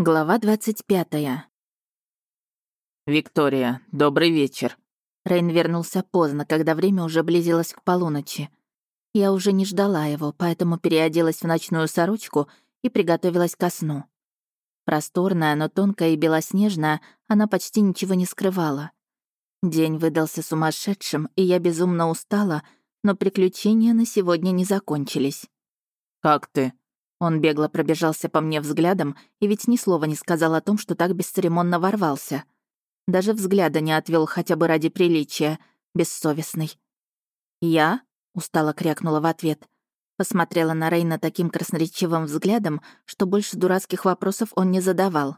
Глава 25. «Виктория, добрый вечер». Рейн вернулся поздно, когда время уже близилось к полуночи. Я уже не ждала его, поэтому переоделась в ночную сорочку и приготовилась ко сну. Просторная, но тонкая и белоснежная, она почти ничего не скрывала. День выдался сумасшедшим, и я безумно устала, но приключения на сегодня не закончились. «Как ты?» Он бегло пробежался по мне взглядом и ведь ни слова не сказал о том, что так бесцеремонно ворвался. Даже взгляда не отвел хотя бы ради приличия, бессовестный. «Я?» — устало крякнула в ответ. Посмотрела на Рейна таким красноречивым взглядом, что больше дурацких вопросов он не задавал.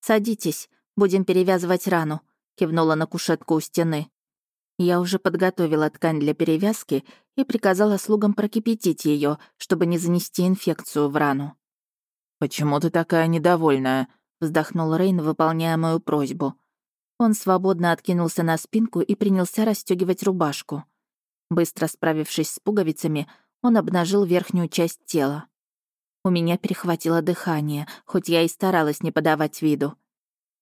«Садитесь, будем перевязывать рану», — кивнула на кушетку у стены. Я уже подготовила ткань для перевязки и приказала слугам прокипятить ее, чтобы не занести инфекцию в рану. «Почему ты такая недовольная?» — вздохнул Рейн, выполняя мою просьбу. Он свободно откинулся на спинку и принялся расстегивать рубашку. Быстро справившись с пуговицами, он обнажил верхнюю часть тела. У меня перехватило дыхание, хоть я и старалась не подавать виду.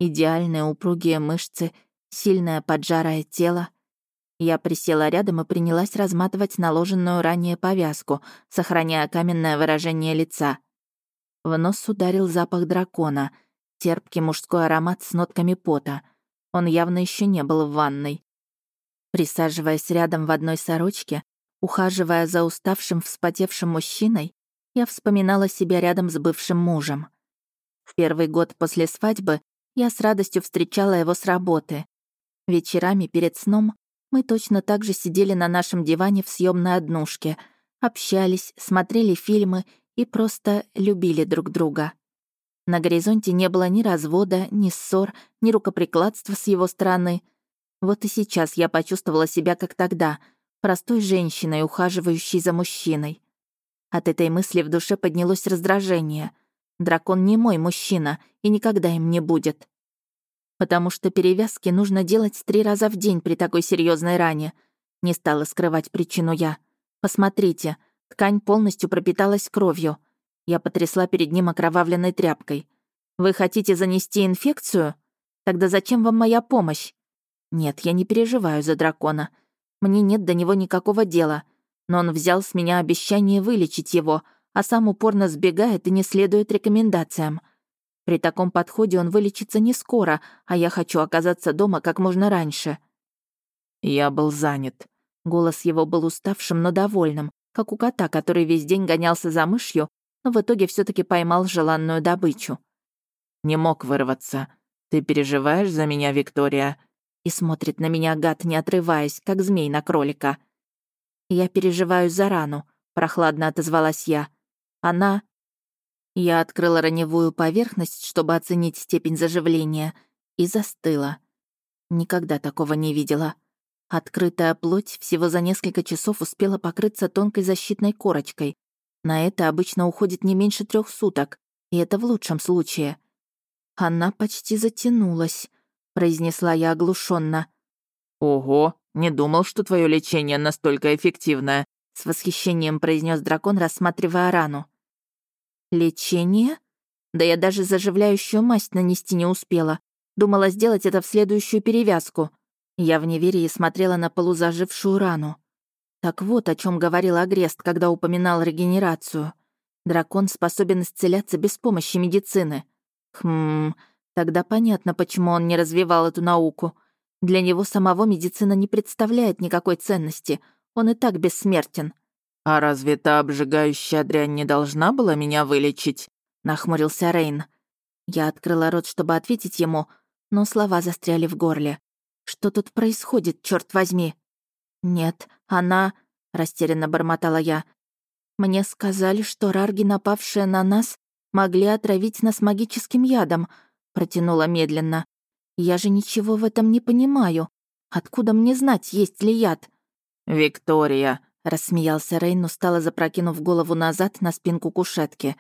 Идеальные упругие мышцы, сильное поджарое тело — я присела рядом и принялась разматывать наложенную ранее повязку, сохраняя каменное выражение лица. В нос ударил запах дракона, терпкий мужской аромат с нотками пота. Он явно еще не был в ванной. Присаживаясь рядом в одной сорочке, ухаживая за уставшим, вспотевшим мужчиной, я вспоминала себя рядом с бывшим мужем. В первый год после свадьбы я с радостью встречала его с работы. Вечерами перед сном мы точно так же сидели на нашем диване в съемной однушке, общались, смотрели фильмы и просто любили друг друга. На горизонте не было ни развода, ни ссор, ни рукоприкладства с его стороны. Вот и сейчас я почувствовала себя как тогда, простой женщиной, ухаживающей за мужчиной. От этой мысли в душе поднялось раздражение. Дракон не мой мужчина и никогда им не будет потому что перевязки нужно делать три раза в день при такой серьезной ране. Не стала скрывать причину я. Посмотрите, ткань полностью пропиталась кровью. Я потрясла перед ним окровавленной тряпкой. Вы хотите занести инфекцию? Тогда зачем вам моя помощь? Нет, я не переживаю за дракона. Мне нет до него никакого дела. Но он взял с меня обещание вылечить его, а сам упорно сбегает и не следует рекомендациям. При таком подходе он вылечится не скоро, а я хочу оказаться дома как можно раньше». «Я был занят». Голос его был уставшим, но довольным, как у кота, который весь день гонялся за мышью, но в итоге все таки поймал желанную добычу. «Не мог вырваться. Ты переживаешь за меня, Виктория?» И смотрит на меня гад, не отрываясь, как змей на кролика. «Я переживаю за рану», — прохладно отозвалась я. «Она я открыла раневую поверхность, чтобы оценить степень заживления, и застыла. Никогда такого не видела. Открытая плоть всего за несколько часов успела покрыться тонкой защитной корочкой. На это обычно уходит не меньше трех суток, и это в лучшем случае. Она почти затянулась, произнесла я оглушенно. Ого, не думал, что твое лечение настолько эффективное, с восхищением произнес дракон, рассматривая рану. Лечение? Да я даже заживляющую масть нанести не успела. Думала сделать это в следующую перевязку. Я в неверии смотрела на полузажившую рану. Так вот, о чем говорил Агрест, когда упоминал регенерацию. Дракон способен исцеляться без помощи медицины. Хм, тогда понятно, почему он не развивал эту науку. Для него самого медицина не представляет никакой ценности. Он и так бессмертен. «А разве та обжигающая дрянь не должна была меня вылечить?» — нахмурился Рейн. Я открыла рот, чтобы ответить ему, но слова застряли в горле. «Что тут происходит, черт возьми?» «Нет, она...» — растерянно бормотала я. «Мне сказали, что рарги, напавшие на нас, могли отравить нас магическим ядом», — протянула медленно. «Я же ничего в этом не понимаю. Откуда мне знать, есть ли яд?» «Виктория», Рассмеялся Рейн, устало запрокинув голову назад на спинку кушетки.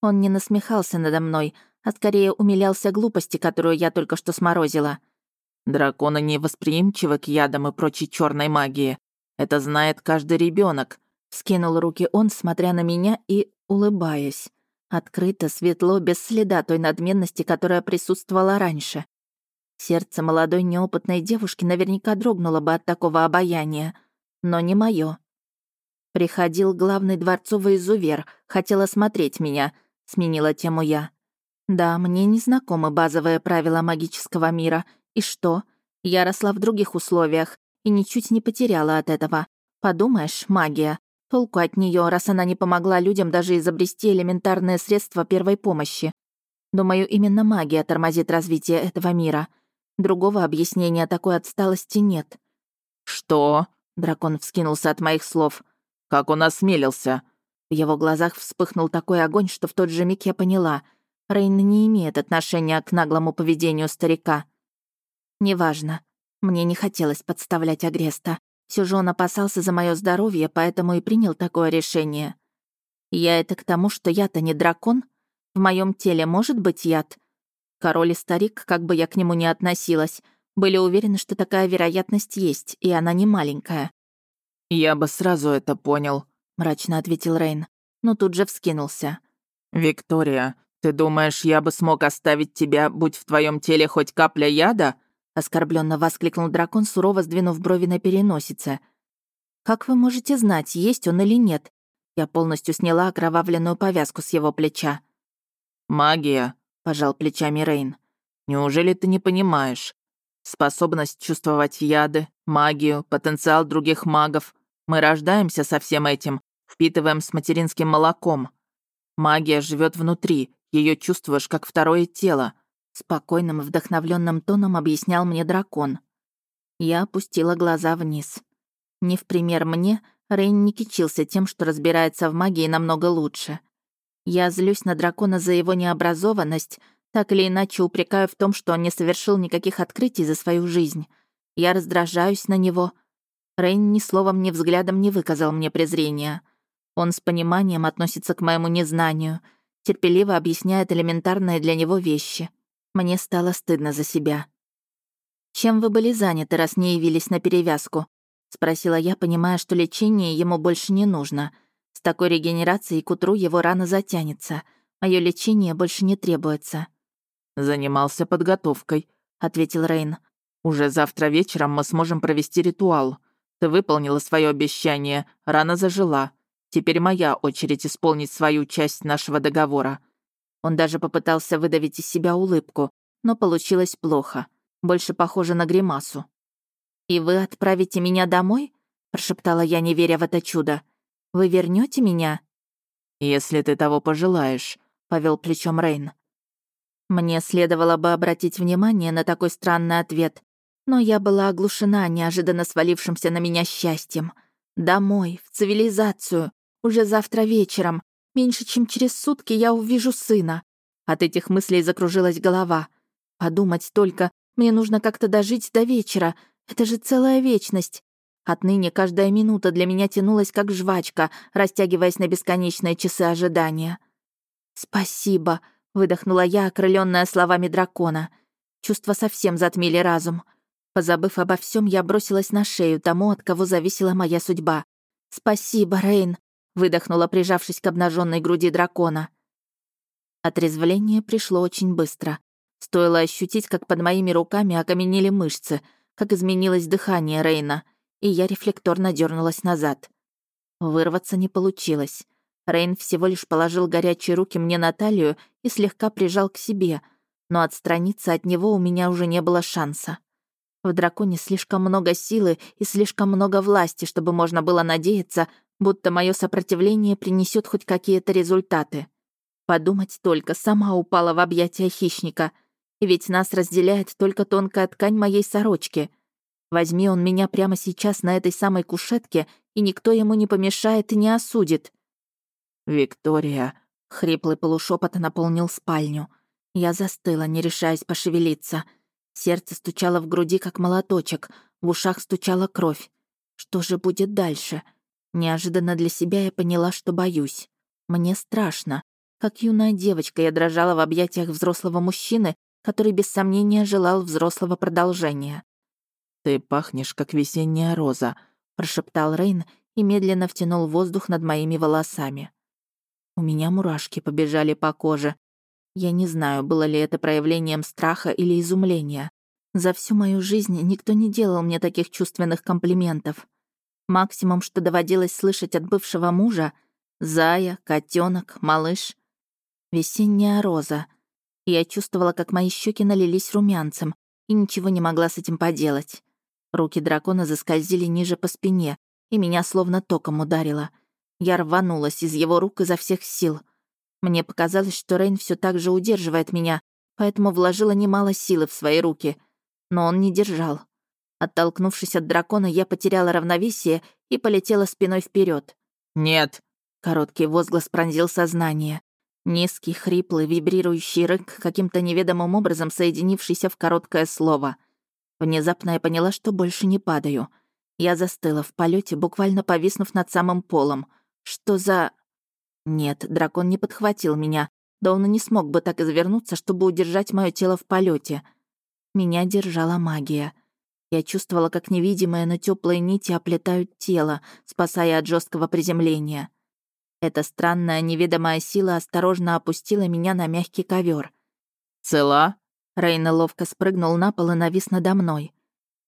Он не насмехался надо мной, а скорее умилялся глупости, которую я только что сморозила. «Драконы не восприимчивы к ядам и прочей черной магии. Это знает каждый ребенок. Скинул руки он, смотря на меня и улыбаясь. Открыто, светло, без следа той надменности, которая присутствовала раньше. Сердце молодой неопытной девушки наверняка дрогнуло бы от такого обаяния, но не мое. Приходил главный дворцовый изувер, хотел осмотреть меня, сменила тему я. Да, мне не знакомы базовые правила магического мира. И что? Я росла в других условиях и ничуть не потеряла от этого. Подумаешь, магия. Толку от нее, раз она не помогла людям даже изобрести элементарные средства первой помощи. Думаю, именно магия тормозит развитие этого мира. Другого объяснения такой отсталости нет. «Что?» — дракон вскинулся от моих слов. «Как он осмелился?» В его глазах вспыхнул такой огонь, что в тот же миг я поняла. Рейн не имеет отношения к наглому поведению старика. Неважно. Мне не хотелось подставлять Агреста. Все же он опасался за мое здоровье, поэтому и принял такое решение. Я это к тому, что я-то не дракон. В моем теле может быть яд. Король и старик, как бы я к нему ни относилась, были уверены, что такая вероятность есть, и она не маленькая. «Я бы сразу это понял», — мрачно ответил Рейн, но тут же вскинулся. «Виктория, ты думаешь, я бы смог оставить тебя, будь в твоем теле хоть капля яда?» Оскорбленно воскликнул дракон, сурово сдвинув брови на переносице. «Как вы можете знать, есть он или нет?» Я полностью сняла окровавленную повязку с его плеча. «Магия», — пожал плечами Рейн. «Неужели ты не понимаешь? Способность чувствовать яды, магию, потенциал других магов. Мы рождаемся со всем этим, впитываем с материнским молоком. Магия живет внутри, ее чувствуешь как второе тело. Спокойным, вдохновленным тоном объяснял мне дракон. Я опустила глаза вниз. Не в пример мне, Рейн не кичился тем, что разбирается в магии намного лучше. Я злюсь на дракона за его необразованность, так или иначе упрекаю в том, что он не совершил никаких открытий за свою жизнь. Я раздражаюсь на него. Рейн ни словом, ни взглядом не выказал мне презрения. Он с пониманием относится к моему незнанию, терпеливо объясняет элементарные для него вещи — мне стало стыдно за себя. «Чем вы были заняты, раз не явились на перевязку?» — спросила я, понимая, что лечение ему больше не нужно. С такой регенерацией к утру его рана затянется. Мое лечение больше не требуется. «Занимался подготовкой», — ответил Рейн. «Уже завтра вечером мы сможем провести ритуал. Ты выполнила свое обещание, рана зажила. Теперь моя очередь исполнить свою часть нашего договора. Он даже попытался выдавить из себя улыбку, но получилось плохо. Больше похоже на гримасу. «И вы отправите меня домой?» — прошептала я, не веря в это чудо. «Вы вернете меня?» «Если ты того пожелаешь», — повел плечом Рейн. Мне следовало бы обратить внимание на такой странный ответ, но я была оглушена неожиданно свалившимся на меня счастьем. Домой, в цивилизацию, уже завтра вечером, Меньше чем через сутки я увижу сына. От этих мыслей закружилась голова. Подумать только, мне нужно как-то дожить до вечера. Это же целая вечность. Отныне каждая минута для меня тянулась как жвачка, растягиваясь на бесконечные часы ожидания. «Спасибо», — выдохнула я, окрыленная словами дракона. Чувства совсем затмили разум. Позабыв обо всем, я бросилась на шею тому, от кого зависела моя судьба. «Спасибо, Рейн выдохнула, прижавшись к обнаженной груди дракона. Отрезвление пришло очень быстро. Стоило ощутить, как под моими руками окаменели мышцы, как изменилось дыхание Рейна, и я рефлекторно дернулась назад. Вырваться не получилось. Рейн всего лишь положил горячие руки мне на талию и слегка прижал к себе, но отстраниться от него у меня уже не было шанса. В драконе слишком много силы и слишком много власти, чтобы можно было надеяться, будто мое сопротивление принесет хоть какие-то результаты. Подумать только, сама упала в объятия хищника. Ведь нас разделяет только тонкая ткань моей сорочки. Возьми он меня прямо сейчас на этой самой кушетке, и никто ему не помешает и не осудит. «Виктория», — хриплый полушепот наполнил спальню. Я застыла, не решаясь пошевелиться. Сердце стучало в груди, как молоточек, в ушах стучала кровь. Что же будет дальше? Неожиданно для себя я поняла, что боюсь. Мне страшно. Как юная девочка я дрожала в объятиях взрослого мужчины, который без сомнения желал взрослого продолжения. «Ты пахнешь, как весенняя роза», — прошептал Рейн и медленно втянул воздух над моими волосами. У меня мурашки побежали по коже. Я не знаю, было ли это проявлением страха или изумления. За всю мою жизнь никто не делал мне таких чувственных комплиментов. Максимум, что доводилось слышать от бывшего мужа — зая, котенок, малыш. Весенняя роза. Я чувствовала, как мои щеки налились румянцем, и ничего не могла с этим поделать. Руки дракона заскользили ниже по спине, и меня словно током ударило. Я рванулась из его рук изо всех сил. Мне показалось, что Рейн все так же удерживает меня, поэтому вложила немало силы в свои руки. Но он не держал. Оттолкнувшись от дракона, я потеряла равновесие и полетела спиной вперед. «Нет!» Короткий возглас пронзил сознание. Низкий, хриплый, вибрирующий рык, каким-то неведомым образом соединившийся в короткое слово. Внезапно я поняла, что больше не падаю. Я застыла в полете, буквально повиснув над самым полом. Что за... Нет, дракон не подхватил меня. Да он и не смог бы так извернуться, чтобы удержать мое тело в полете. Меня держала магия. Я чувствовала, как невидимые, но теплые нити оплетают тело, спасая от жесткого приземления. Эта странная неведомая сила осторожно опустила меня на мягкий ковер. «Цела?» Рейна ловко спрыгнул на пол и навис надо мной.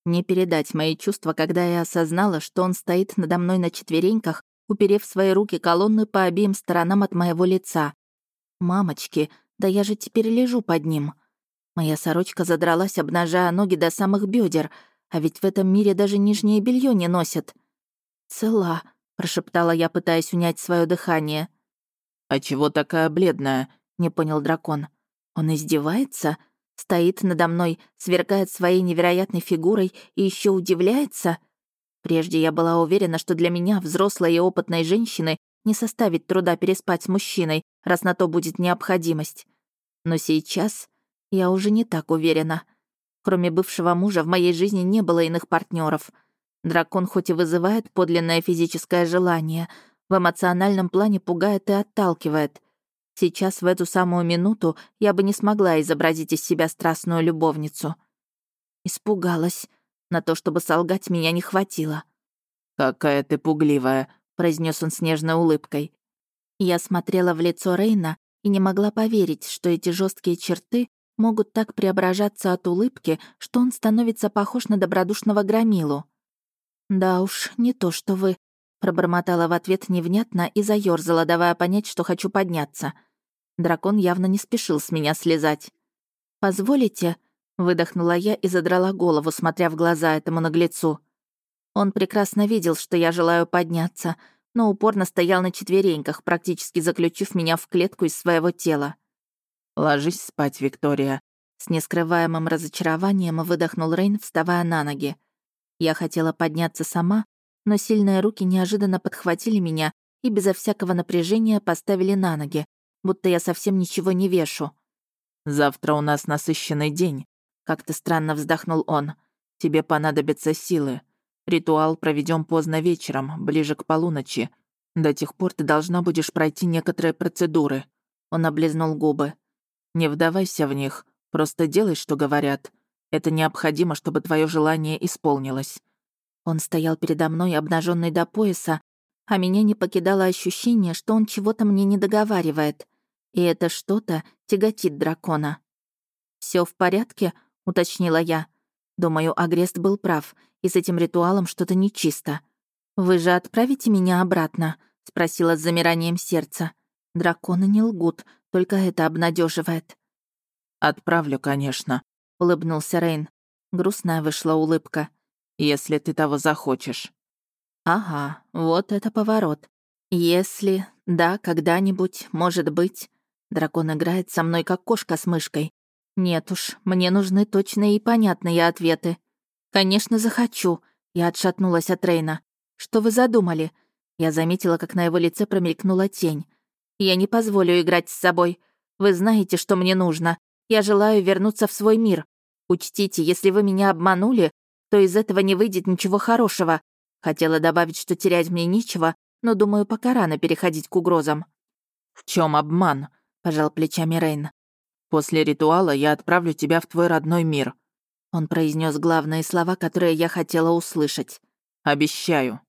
Не передать мои чувства, когда я осознала, что он стоит надо мной на четвереньках, уперев свои руки колонны по обеим сторонам от моего лица. «Мамочки, да я же теперь лежу под ним». Моя сорочка задралась, обнажая ноги до самых бедер, а ведь в этом мире даже нижнее белье не носят. «Цела», прошептала я, пытаясь унять свое дыхание. «А чего такая бледная?» — не понял дракон. «Он издевается? Стоит надо мной, сверкает своей невероятной фигурой и еще удивляется?» Прежде я была уверена, что для меня, взрослой и опытной женщины, не составит труда переспать с мужчиной, раз на то будет необходимость. Но сейчас я уже не так уверена. Кроме бывшего мужа в моей жизни не было иных партнеров — Дракон хоть и вызывает подлинное физическое желание, в эмоциональном плане пугает и отталкивает. Сейчас, в эту самую минуту, я бы не смогла изобразить из себя страстную любовницу. Испугалась. На то, чтобы солгать, меня не хватило. «Какая ты пугливая», — произнес он с нежной улыбкой. Я смотрела в лицо Рейна и не могла поверить, что эти жесткие черты могут так преображаться от улыбки, что он становится похож на добродушного громилу. «Да уж, не то, что вы», — пробормотала в ответ невнятно и заёрзала, давая понять, что хочу подняться. Дракон явно не спешил с меня слезать. «Позволите?» — выдохнула я и задрала голову, смотря в глаза этому наглецу. Он прекрасно видел, что я желаю подняться, но упорно стоял на четвереньках, практически заключив меня в клетку из своего тела. «Ложись спать, Виктория», — с нескрываемым разочарованием выдохнул Рейн, вставая на ноги. Я хотела подняться сама, но сильные руки неожиданно подхватили меня и безо всякого напряжения поставили на ноги, будто я совсем ничего не вешу. «Завтра у нас насыщенный день», — как-то странно вздохнул он. «Тебе понадобятся силы. Ритуал проведем поздно вечером, ближе к полуночи. До тех пор ты должна будешь пройти некоторые процедуры». Он облизнул губы. «Не вдавайся в них, просто делай, что говорят. Это необходимо, чтобы твое желание исполнилось». Он стоял передо мной, обнаженный до пояса, а меня не покидало ощущение, что он чего-то мне не договаривает. И это что-то тяготит дракона. Все в порядке?» — уточнила я. Думаю, Агрест был прав, и с этим ритуалом что-то нечисто. «Вы же отправите меня обратно?» — спросила с замиранием сердца. Драконы не лгут, только это обнадеживает. «Отправлю, конечно», — улыбнулся Рейн. Грустная вышла улыбка. «Если ты того захочешь». «Ага, вот это поворот. Если, да, когда-нибудь, может быть. Дракон играет со мной, как кошка с мышкой. Нет уж, мне нужны точные и понятные ответы. Конечно, захочу». Я отшатнулась от Рейна. «Что вы задумали?» Я заметила, как на его лице промелькнула тень. «Я не позволю играть с собой. Вы знаете, что мне нужно. Я желаю вернуться в свой мир. Учтите, если вы меня обманули, то из этого не выйдет ничего хорошего. Хотела добавить, что терять мне нечего, но думаю, пока рано переходить к угрозам». «В чем обман?» — пожал плечами Рейн. «После ритуала я отправлю тебя в твой родной мир». Он произнес главные слова, которые я хотела услышать. «Обещаю».